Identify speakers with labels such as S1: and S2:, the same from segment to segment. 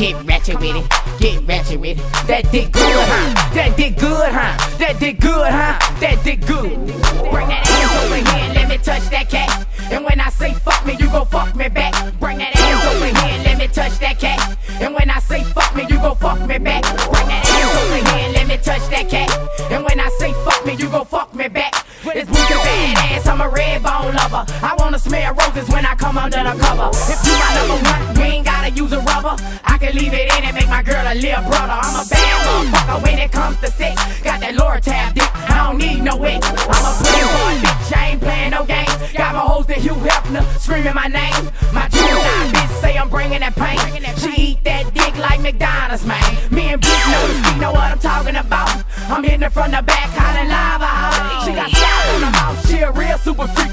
S1: Get ratchet with it, get ratchet with it. That dick good, huh? That dick good, huh? That dick good, huh? That dick good. Bring that ass over here and let me touch that cat. And when I say fuck me, you go fuck me back. Bring that ass over here and let me touch that cat. And when I say fuck me, you go fuck me back. Bring that ass over here and let me touch that cat. And when I say fuck me, you go fuck me back. It's Boosie badass, I'm a red bone lover. I wanna smell roses when I come under the cover. If you my number one, you use a rubber. I can leave it in and make my girl a little brother. I'm a bad motherfucker when it comes to sex. Got that Lortab dick, I don't need no ex. I'm a playboy bitch, I ain't playing no games. Got my hoes to Hugh Hefner, screaming my name. My juvenile bitch say I'm bringing that pain. She eat that dick like McDonald's, man. Me and know the street know what I'm talking about. I'm hitting it from the back, lava house. She got style on her mouth, she a real super freak.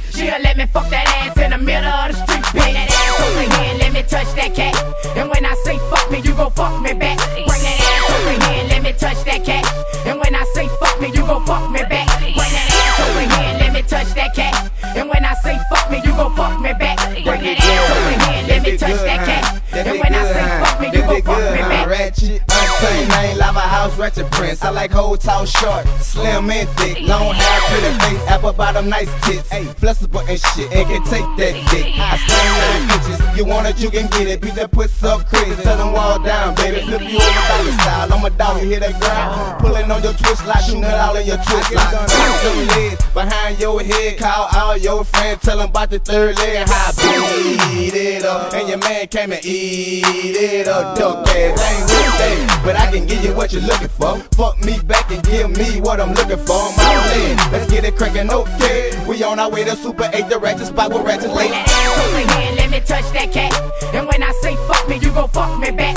S1: Touch that cat. And when I say fuck me, you gon' fuck me back.
S2: Ratchet, untamed, name lava house. I like whole tall, short, slim and thick, long hair, pretty face, apple bottom, nice tits. Hey, flexible and shit, and can take that dick. I slang nine bitches. you want it, you can get it. Beat that puss up crazy, tell them wall down, baby. Flip you over doggy style, I'm a dog, you hear that ground. Pulling on your twist lock, shoot nut all in your twist. Top them legs behind your head, call all your friends, tell them about the third leg, how I beat it up. And your man came and eat it up, dope ass. Ain't with that, but I can give you what you're looking for. Fuck me back and give me what I'm looking for. All in. Let's get it crackin', okay. We on our way to Super 8, the ratchet spot with ratchet late.
S1: let me touch that cat. And when I say fuck me, you gon' fuck me back.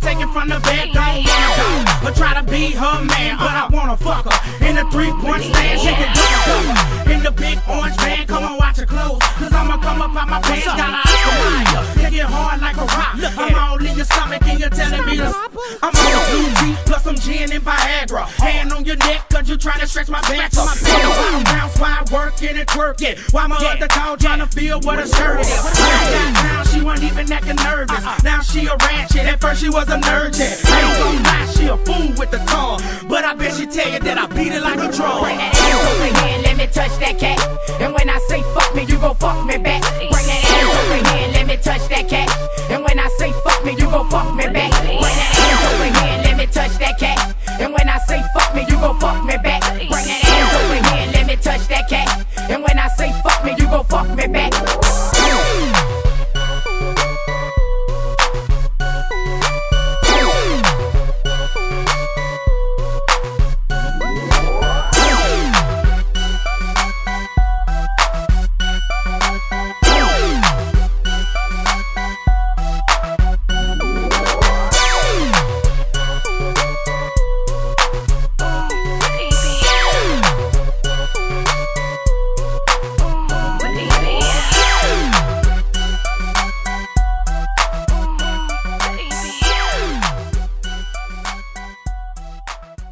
S3: Take it from the bed, don't wanna go. But try to be her man, but I wanna fuck her. In the three point stand, she can double cover. In the big orange van, come on, watch your clothes. Cause I'ma come up out my pants, got a Oscar Mayer. You get hard like a rock. I'm all in your stomach and you're telling me to. I'm blue plus some gin and Viagra. Hand on your neck, cause you trying to stretch my back up. On the bottom bounce while working and twerking. Why my other dog trying to feel what a skirt is. When I got down, she wasn't even acting nervous. Uh-uh. Now she a ratchet, at first she was a nerd. ain't gonna lie, she a fool with the tongue. But I bet she tell you that I beat it like a drum.